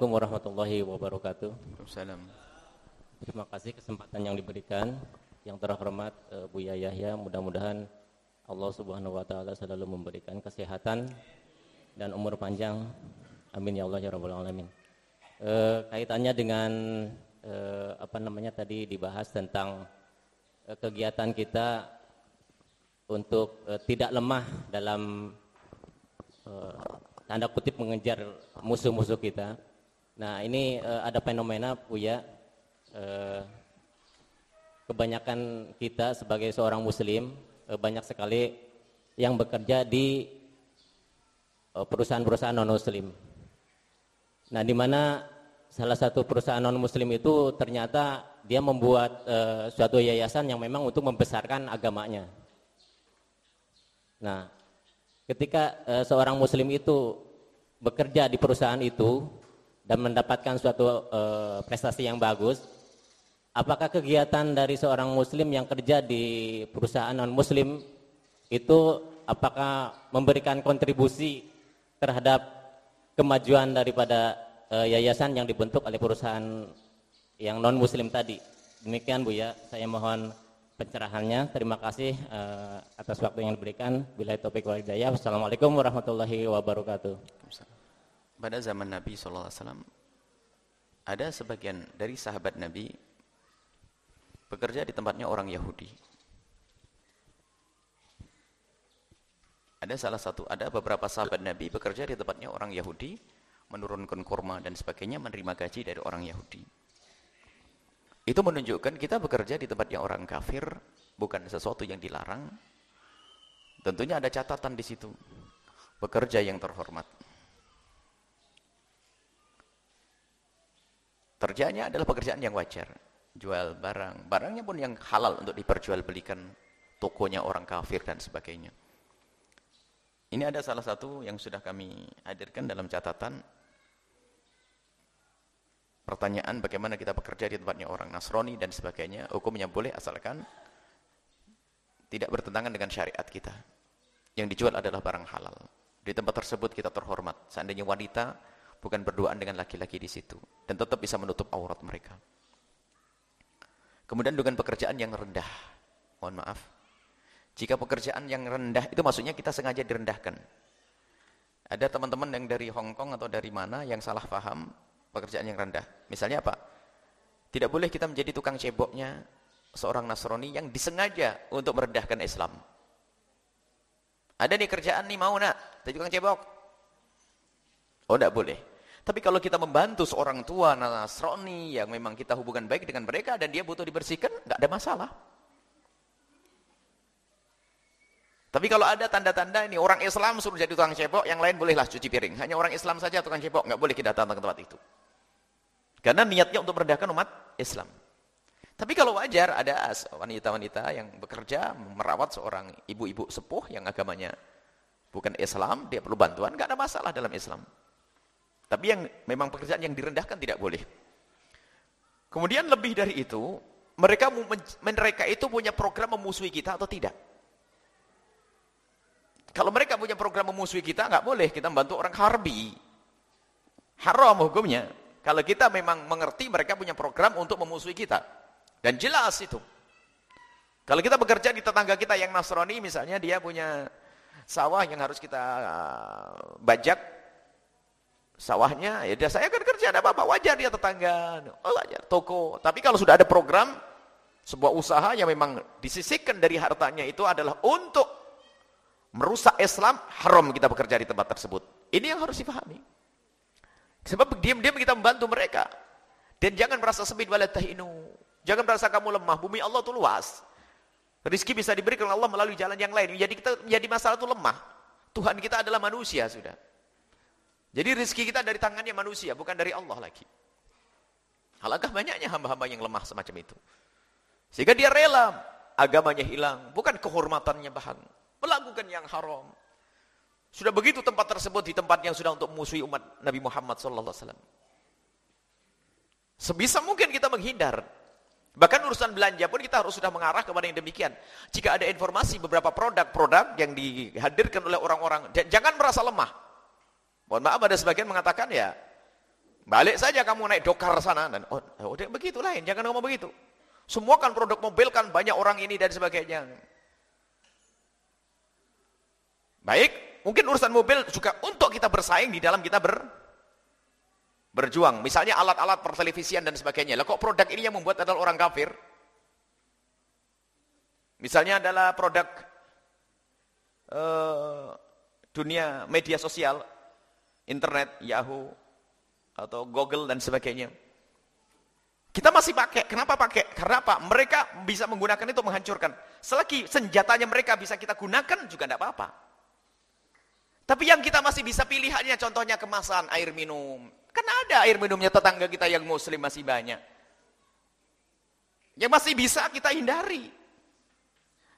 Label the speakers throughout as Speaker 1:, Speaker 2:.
Speaker 1: Assalamualaikum warahmatullahi wabarakatuh.
Speaker 2: Assalamualaikum.
Speaker 1: Terima kasih kesempatan yang diberikan. Yang terhormat uh, Buya Yahya, mudah-mudahan Allah Subhanahu wa taala selalu memberikan kesehatan dan umur panjang. Amin ya Allah ya rabbal alamin. Uh, kaitannya dengan uh, apa namanya tadi dibahas tentang uh, kegiatan kita untuk uh, tidak lemah dalam uh, tanda kutip mengejar musuh-musuh kita. Nah ini uh, ada fenomena Buya uh, kebanyakan kita sebagai seorang muslim uh, banyak sekali yang bekerja di perusahaan-perusahaan non muslim. Nah di mana salah satu perusahaan non muslim itu ternyata dia membuat uh, suatu yayasan yang memang untuk membesarkan agamanya. Nah ketika uh, seorang muslim itu bekerja di perusahaan itu dan mendapatkan suatu uh, prestasi yang bagus, apakah kegiatan dari seorang muslim yang kerja di perusahaan non muslim itu apakah memberikan kontribusi terhadap kemajuan daripada uh, yayasan yang dibentuk oleh perusahaan yang non muslim tadi. Demikian Bu ya, saya mohon pencerahannya. Terima kasih uh, atas waktu yang diberikan. Bila topik wal. Wassalamualaikum warahmatullahi wabarakatuh.
Speaker 2: Pada zaman Nabi SAW, ada sebagian dari sahabat Nabi bekerja di tempatnya orang Yahudi. Ada salah satu, ada beberapa sahabat Nabi bekerja di tempatnya orang Yahudi, menurunkan kurma dan sebagainya, menerima gaji dari orang Yahudi. Itu menunjukkan kita bekerja di tempat yang orang kafir, bukan sesuatu yang dilarang. Tentunya ada catatan di situ. Bekerja yang terhormat. Kerjanya adalah pekerjaan yang wajar. Jual barang. Barangnya pun yang halal untuk diperjualbelikan tokonya orang kafir dan sebagainya. Ini ada salah satu yang sudah kami hadirkan dalam catatan pertanyaan bagaimana kita bekerja di tempatnya orang Nasrani dan sebagainya, hukumnya boleh asalkan tidak bertentangan dengan syariat kita. Yang dijual adalah barang halal. Di tempat tersebut kita terhormat. Seandainya wanita bukan berduaan dengan laki-laki di situ dan tetap bisa menutup aurat mereka. Kemudian dengan pekerjaan yang rendah. Mohon maaf. Jika pekerjaan yang rendah itu maksudnya kita sengaja direndahkan. Ada teman-teman yang dari Hong Kong atau dari mana yang salah paham pekerjaan yang rendah. Misalnya apa? Tidak boleh kita menjadi tukang ceboknya seorang Nasrani yang disengaja untuk merendahkan Islam. Ada nih kerjaan nih mau nak, jadi tukang cebok. Oh tidak boleh. Tapi kalau kita membantu seorang tua Nasrani yang memang kita hubungan baik dengan mereka dan dia butuh dibersihkan, nggak ada masalah. Tapi kalau ada tanda-tanda ini orang Islam suruh jadi tukang cebok, yang lain bolehlah cuci piring. Hanya orang Islam saja tukang cebok, nggak boleh kita datang ke tempat itu. Karena niatnya untuk merendahkan umat Islam. Tapi kalau wajar ada wanita-wanita yang bekerja merawat seorang ibu-ibu sepuh yang agamanya bukan Islam, dia perlu bantuan, nggak ada masalah dalam Islam. Tapi yang memang pekerjaan yang direndahkan tidak boleh. Kemudian lebih dari itu, mereka mereka itu punya program memusuhi kita atau tidak? Kalau mereka punya program memusuhi kita, nggak boleh kita membantu orang harbi. Haram hukumnya. Kalau kita memang mengerti mereka punya program untuk memusuhi kita. Dan jelas itu. Kalau kita bekerja di tetangga kita yang Nasrani misalnya dia punya sawah yang harus kita uh, bajak sawahnya, ya dia saya akan kerja ada apa-apa, wajar dia tetangga, oh, wajar toko. Tapi kalau sudah ada program sebuah usaha yang memang disisihkan dari hartanya itu adalah untuk merusak Islam, haram kita bekerja di tempat tersebut. Ini yang harus dipahami. Sebab diam-diam kita membantu mereka. Dan jangan merasa sempit walatahinu. Jangan merasa kamu lemah. Bumi Allah itu luas. Rizki bisa diberikan Allah melalui jalan yang lain. Jadi kita menjadi masalah itu lemah. Tuhan kita adalah manusia sudah. Jadi rizki kita dari tangannya manusia, bukan dari Allah lagi. Alangkah banyaknya hamba-hamba yang lemah semacam itu. Sehingga dia rela agamanya hilang, bukan kehormatannya bahan. Melakukan yang haram. Sudah begitu tempat tersebut di tempat yang sudah untuk musuhi umat Nabi Muhammad wasallam. Sebisa mungkin kita menghindar. Bahkan urusan belanja pun kita harus sudah mengarah kepada yang demikian. Jika ada informasi beberapa produk-produk yang dihadirkan oleh orang-orang, jangan merasa lemah. Mohon maaf ada sebagian mengatakan ya, Balik saja kamu naik dokar sana dan oh, oh begitu lain, jangan ngomong begitu. Semua kan produk mobil kan banyak orang ini dan sebagainya. Baik, mungkin urusan mobil juga untuk kita bersaing di dalam kita ber berjuang. Misalnya alat-alat pertelevisian dan sebagainya. Lah kok produk ini yang membuat adalah orang kafir? Misalnya adalah produk uh, dunia media sosial, internet, Yahoo, atau Google dan sebagainya. Kita masih pakai. Kenapa pakai? Karena apa? Mereka bisa menggunakan itu menghancurkan. Selagi senjatanya mereka bisa kita gunakan juga tidak apa-apa. Tapi yang kita masih bisa pilih hanya contohnya kemasan air minum. Kan ada air minumnya tetangga kita yang muslim masih banyak. Yang masih bisa kita hindari.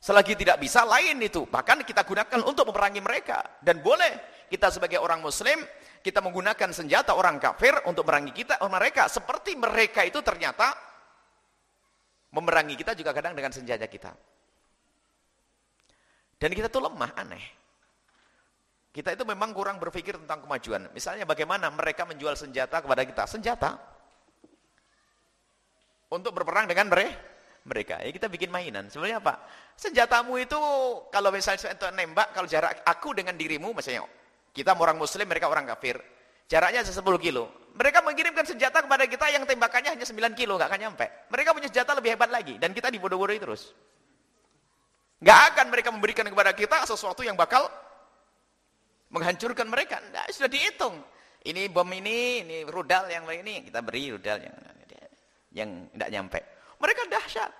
Speaker 2: Selagi tidak bisa lain itu. Bahkan kita gunakan untuk memerangi mereka. Dan boleh kita sebagai orang muslim kita menggunakan senjata orang kafir untuk memerangi kita oh, mereka. Seperti mereka itu ternyata memerangi kita juga kadang dengan senjata kita. Dan kita tuh lemah aneh. Kita itu memang kurang berpikir tentang kemajuan. Misalnya bagaimana mereka menjual senjata kepada kita. Senjata. Untuk berperang dengan mereka mereka. Ya kita bikin mainan. Sebenarnya apa? Senjatamu itu kalau misalnya nembak kalau jarak aku dengan dirimu misalnya kita orang muslim, mereka orang kafir. Jaraknya 10 kilo. Mereka mengirimkan senjata kepada kita yang tembakannya hanya 9 kilo, nggak akan nyampe. Mereka punya senjata lebih hebat lagi, dan kita dibodoh-bodohi terus. Nggak akan mereka memberikan kepada kita sesuatu yang bakal menghancurkan mereka. Nggak, sudah dihitung. Ini bom ini, ini rudal yang ini, kita beri rudal yang yang tidak nyampe. Mereka dahsyat.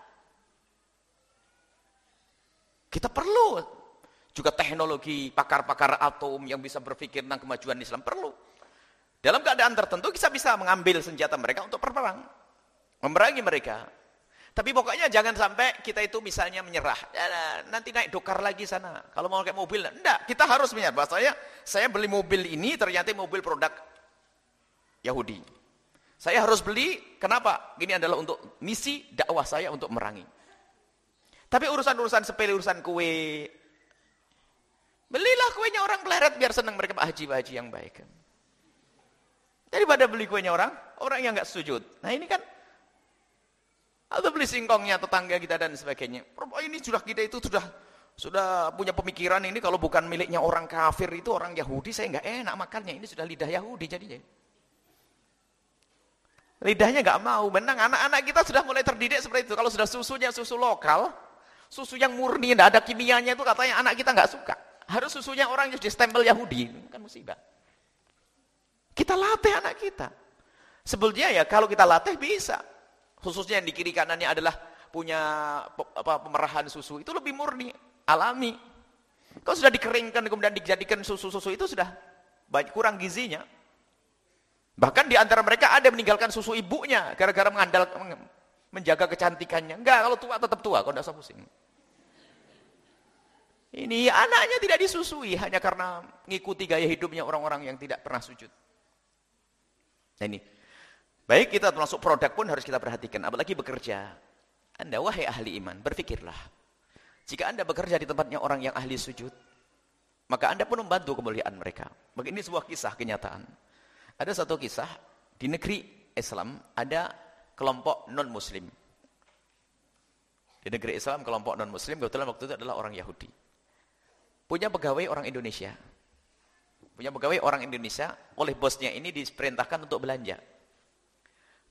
Speaker 2: Kita perlu juga teknologi pakar-pakar atom yang bisa berpikir tentang kemajuan Islam perlu. Dalam keadaan tertentu kita bisa mengambil senjata mereka untuk berperang. Memerangi mereka. Tapi pokoknya jangan sampai kita itu misalnya menyerah. Ya, nanti naik dokar lagi sana. Kalau mau pakai mobil, enggak. Kita harus menyerah. Bahasanya, saya beli mobil ini ternyata mobil produk Yahudi. Saya harus beli, kenapa? Ini adalah untuk misi dakwah saya untuk merangi. Tapi urusan-urusan sepele, urusan kue, Belilah kuenya orang peleret biar senang mereka Pak Haji, Pak Haji yang baik. Daripada beli kuenya orang, orang yang nggak sujud. Nah ini kan, atau beli singkongnya tetangga kita dan sebagainya. Ini sudah kita itu sudah sudah punya pemikiran ini kalau bukan miliknya orang kafir itu orang Yahudi saya nggak enak makannya ini sudah lidah Yahudi jadinya lidahnya nggak mau benang anak-anak kita sudah mulai terdidik seperti itu kalau sudah susunya susu lokal susu yang murni tidak ada kimianya itu katanya anak kita nggak suka harus susunya orang yang stempel Yahudi. Kan musibah. Kita latih anak kita. Sebetulnya ya kalau kita latih bisa. Khususnya yang di kiri kanannya adalah punya apa, pemerahan susu. Itu lebih murni, alami. Kalau sudah dikeringkan kemudian dijadikan susu-susu itu sudah banyak kurang gizinya. Bahkan di antara mereka ada yang meninggalkan susu ibunya gara-gara mengandalkan menjaga kecantikannya. Enggak, kalau tua tetap tua, kalau tidak usah pusing. Ini anaknya tidak disusui hanya karena mengikuti gaya hidupnya orang-orang yang tidak pernah sujud. Nah ini, baik kita termasuk produk pun harus kita perhatikan, apalagi bekerja. Anda wahai ahli iman, berpikirlah. Jika Anda bekerja di tempatnya orang yang ahli sujud, maka Anda pun membantu kemuliaan mereka. Begini sebuah kisah kenyataan. Ada satu kisah di negeri Islam ada kelompok non-muslim. Di negeri Islam kelompok non-muslim kebetulan waktu itu adalah orang Yahudi punya pegawai orang Indonesia. Punya pegawai orang Indonesia, oleh bosnya ini diperintahkan untuk belanja.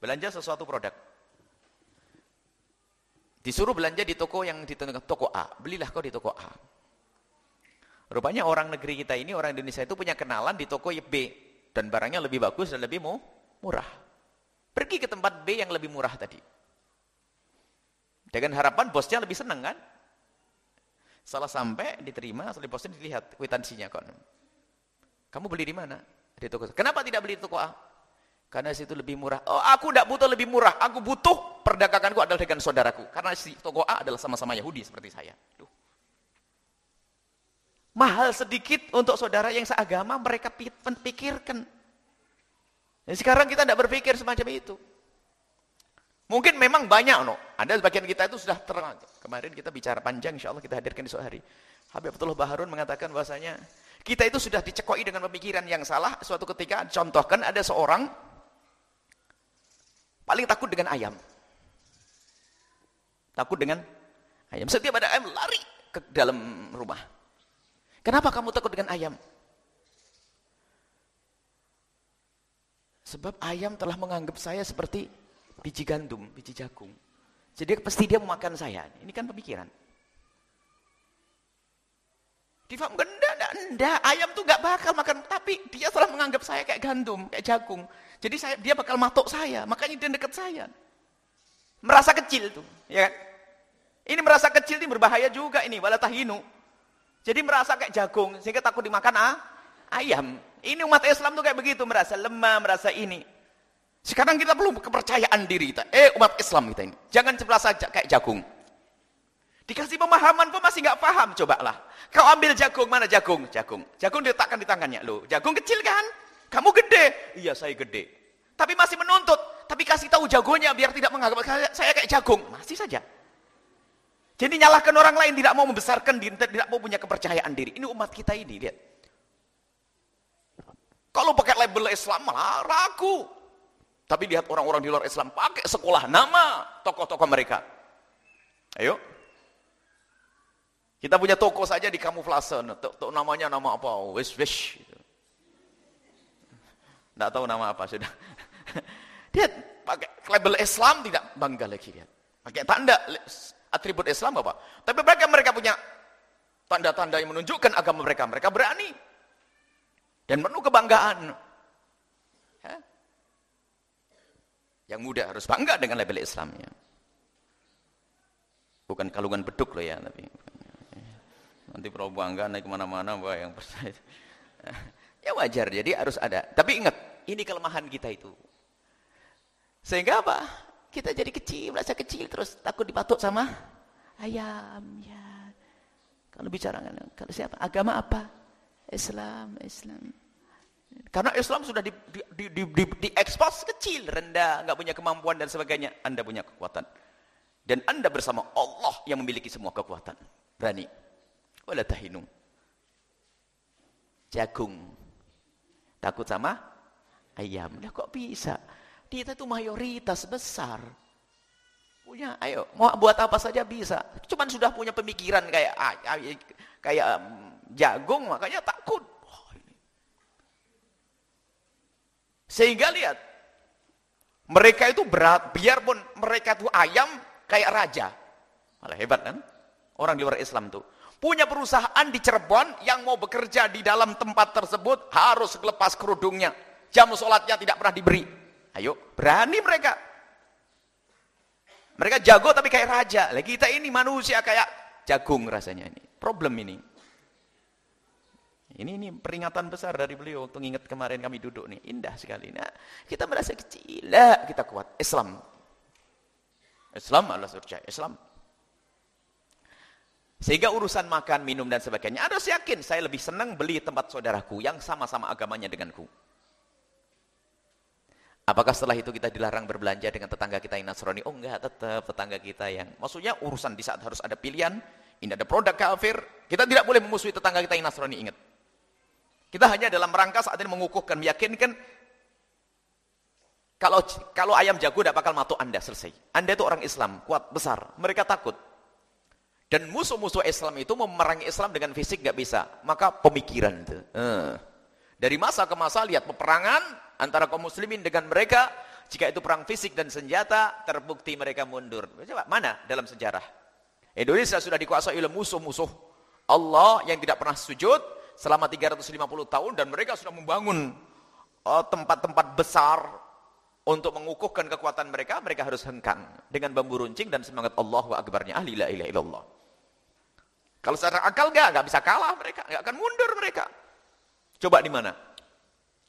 Speaker 2: Belanja sesuatu produk. Disuruh belanja di toko yang ditentukan toko A. Belilah kau di toko A. Rupanya orang negeri kita ini, orang Indonesia itu punya kenalan di toko B. Dan barangnya lebih bagus dan lebih murah. Pergi ke tempat B yang lebih murah tadi. Dengan harapan bosnya lebih senang kan? Salah sampai diterima, setelah diposting dilihat kwitansinya kon. Kamu beli di mana? Di toko. Kenapa tidak beli di toko A? Karena situ lebih murah. Oh, aku tidak butuh lebih murah. Aku butuh perdaganganku adalah dengan saudaraku. Karena si toko A adalah sama-sama Yahudi seperti saya. Duh. Mahal sedikit untuk saudara yang seagama mereka pikirkan. Sekarang kita tidak berpikir semacam itu. Mungkin memang banyak no. Ada sebagian kita itu sudah terang. Kemarin kita bicara panjang insya Allah kita hadirkan di sore hari. Habib Abdullah Baharun mengatakan bahasanya kita itu sudah dicekoi dengan pemikiran yang salah. Suatu ketika contohkan ada seorang Paling takut dengan ayam. Takut dengan ayam. Setiap ada ayam lari ke dalam rumah. Kenapa kamu takut dengan ayam? Sebab ayam telah menganggap saya seperti biji gandum, biji jagung. Jadi pasti dia memakan saya. Ini kan pemikiran. Difahamkan, enggak, enggak, enggak. Ayam tuh enggak bakal makan. Tapi dia telah menganggap saya kayak gandum, kayak jagung. Jadi saya, dia bakal matok saya. Makanya dia dekat saya. Merasa kecil tuh. Ya kan? Ini merasa kecil ini berbahaya juga ini. Wala tahinu. Jadi merasa kayak jagung. Sehingga takut dimakan ah, ayam. Ini umat Islam tuh kayak begitu. Merasa lemah, merasa ini. Sekarang kita perlu kepercayaan diri kita. Eh umat Islam kita ini. Jangan merasa kayak jagung. Dikasih pemahaman pun masih nggak paham. Cobalah. Kau ambil jagung, mana jagung? Jagung. Jagung diletakkan di tangannya. Loh, jagung kecil kan? Kamu gede. Iya, saya gede. Tapi masih menuntut. Tapi kasih tahu jagonya biar tidak menganggap saya kayak jagung. Masih saja. Jadi nyalahkan orang lain tidak mau membesarkan diri, tidak mau punya kepercayaan diri. Ini umat kita ini, lihat. Kalau pakai label Islam malah ragu. Tapi lihat orang-orang di luar Islam pakai sekolah nama tokoh-tokoh mereka. Ayo, kita punya toko saja di kamuflase, namanya nama apa? Wish wish. Tidak tahu nama apa sudah. Dia pakai label Islam tidak bangga lagi dia. Pakai tanda atribut Islam apa? Tapi mereka mereka punya tanda-tanda yang menunjukkan agama mereka. Mereka berani dan penuh kebanggaan. Yang muda harus bangga dengan label Islamnya. Bukan kalungan beduk loh ya, tapi Nanti perahu bangga naik ke mana-mana, wah yang percaya. ya wajar, jadi harus ada. Tapi ingat, ini kelemahan kita itu. Sehingga apa? Kita jadi kecil, merasa kecil, terus takut dipatuk sama ayam. Ya. Kalau bicara, kalau siapa? Agama apa? Islam, Islam. Karena Islam sudah di, di, di, di, di, di expose kecil, rendah, nggak punya kemampuan dan sebagainya. Anda punya kekuatan. Dan Anda bersama Allah yang memiliki semua kekuatan. Berani wala tahinu. Jagung. Takut sama ayam. Lah kok bisa? Kita itu mayoritas besar. Punya, ayo, mau buat apa saja bisa. Cuman sudah punya pemikiran kayak kayak jagung, makanya takut. Sehingga lihat, mereka itu berat, biarpun mereka itu ayam kayak raja. Malah hebat kan? Orang di luar Islam tuh punya perusahaan di Cirebon yang mau bekerja di dalam tempat tersebut harus lepas kerudungnya. Jam sholatnya tidak pernah diberi. Ayo, berani mereka. Mereka jago tapi kayak raja. Lah kita ini manusia kayak jagung rasanya ini. Problem ini. Ini ini peringatan besar dari beliau waktu ingat kemarin kami duduk nih. Indah sekali. Nah, kita merasa kecil. Lah, kita kuat. Islam. Islam adalah surga. Islam sehingga urusan makan, minum dan sebagainya. Ada yakin saya lebih senang beli tempat saudaraku yang sama-sama agamanya denganku. Apakah setelah itu kita dilarang berbelanja dengan tetangga kita yang Nasrani? Oh enggak, tetap tetangga kita yang... Maksudnya urusan di saat harus ada pilihan, ini ada produk kafir, kita tidak boleh memusuhi tetangga kita yang Nasrani, ingat. Kita hanya dalam rangka saat ini mengukuhkan, meyakinkan, kalau kalau ayam jago tidak bakal matuk Anda, selesai. Anda itu orang Islam, kuat, besar. Mereka takut. Dan musuh-musuh Islam itu memerangi Islam dengan fisik nggak bisa. Maka pemikiran itu. Uh. Dari masa ke masa lihat peperangan antara kaum muslimin dengan mereka. Jika itu perang fisik dan senjata, terbukti mereka mundur. Coba, mana dalam sejarah? Indonesia sudah dikuasai oleh musuh-musuh Allah yang tidak pernah sujud selama 350 tahun dan mereka sudah membangun oh, tempat-tempat besar untuk mengukuhkan kekuatan mereka, mereka harus hengkang dengan bambu runcing dan semangat Allahu Akbarnya. Ahli la ilaha illallah. Kalau secara akal enggak, enggak bisa kalah mereka, enggak akan mundur mereka. Coba di mana?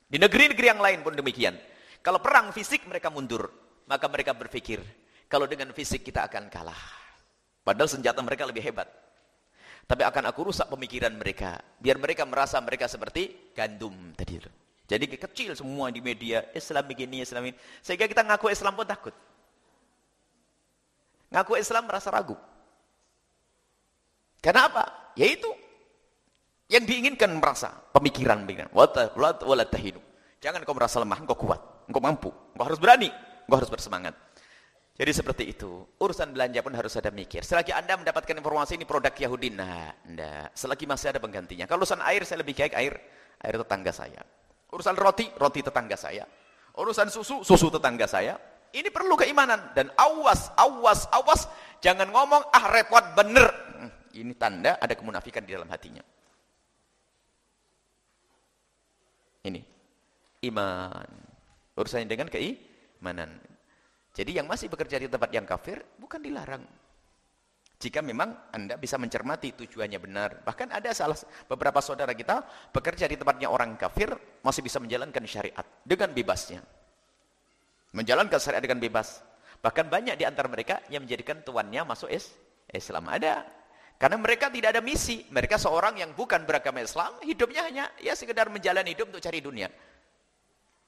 Speaker 2: Di negeri-negeri yang lain pun demikian. Kalau perang fisik mereka mundur, maka mereka berpikir, kalau dengan fisik kita akan kalah. Padahal senjata mereka lebih hebat. Tapi akan aku rusak pemikiran mereka, biar mereka merasa mereka seperti gandum tadi itu. Jadi kecil semua di media, Islam begini, Islam ini. Sehingga kita ngaku Islam pun takut. Ngaku Islam merasa ragu. Karena apa? Yaitu yang diinginkan merasa pemikiran pemikiran. Wala tahinu. Jangan kau merasa lemah, engkau kuat, engkau mampu, engkau harus berani. Engkau harus bersemangat. Jadi seperti itu. Urusan belanja pun harus ada mikir. Selagi Anda mendapatkan informasi ini produk Yahudi, nah, enggak. Selagi masih ada penggantinya. Kalau urusan air, saya lebih baik air, air tetangga saya. Urusan roti, roti tetangga saya. Urusan susu, susu tetangga saya. Ini perlu keimanan. Dan awas, awas, awas. Jangan ngomong, ah repot bener. Hmm, ini tanda ada kemunafikan di dalam hatinya. Ini. Iman. Urusannya dengan keimanan. Jadi yang masih bekerja di tempat yang kafir bukan dilarang. Jika memang Anda bisa mencermati tujuannya benar. Bahkan ada salah beberapa saudara kita bekerja di tempatnya orang kafir masih bisa menjalankan syariat dengan bebasnya. Menjalankan syariat dengan bebas. Bahkan banyak di antara mereka yang menjadikan tuannya masuk Islam. Ada. Karena mereka tidak ada misi. Mereka seorang yang bukan beragama Islam, hidupnya hanya ya sekedar menjalani hidup untuk cari dunia.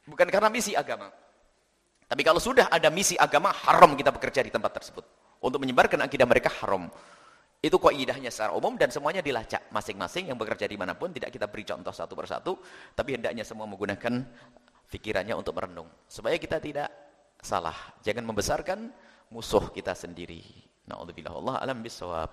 Speaker 2: Bukan karena misi agama. Tapi kalau sudah ada misi agama, haram kita bekerja di tempat tersebut. Untuk menyebarkan akidah mereka haram. Itu kaidahnya secara umum dan semuanya dilacak. Masing-masing yang bekerja di mana pun tidak kita beri contoh satu persatu. Tapi hendaknya semua menggunakan pikirannya untuk merenung. Supaya kita tidak salah. Jangan membesarkan musuh kita sendiri. Na'udzubillah. Allah alam bisawab.